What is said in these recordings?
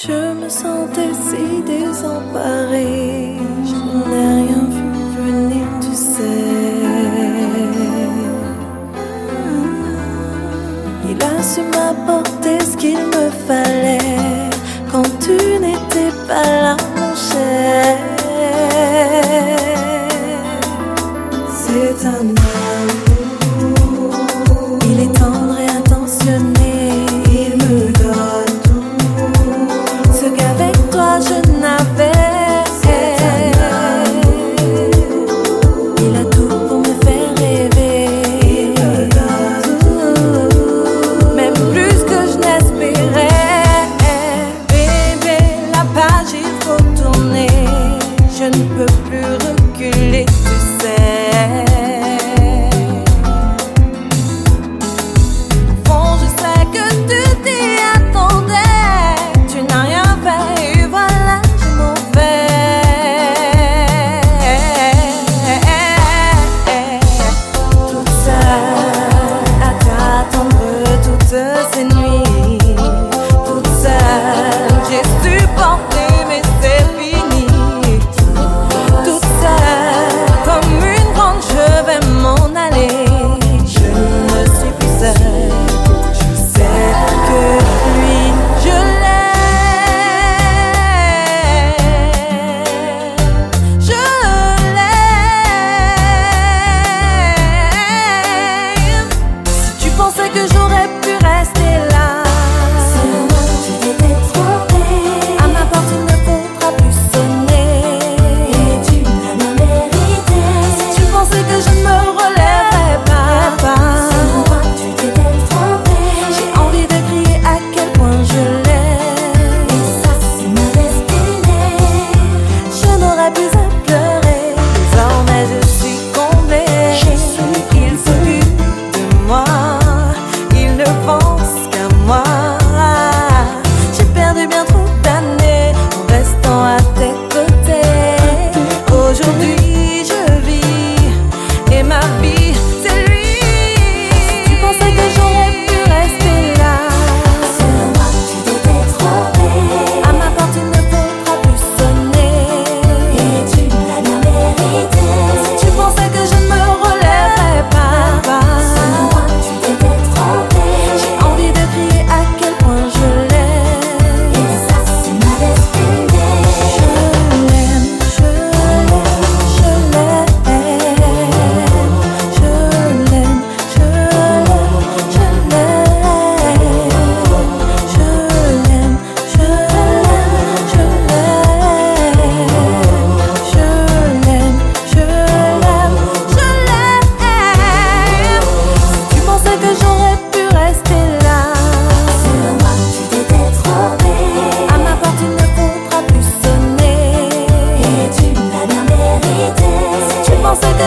Je me sentais si désemparée, je n'ai rien vu venir, tu sais. Il a su m'apporter ce qu'il me fallait quand tu n'étais pas là.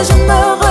je me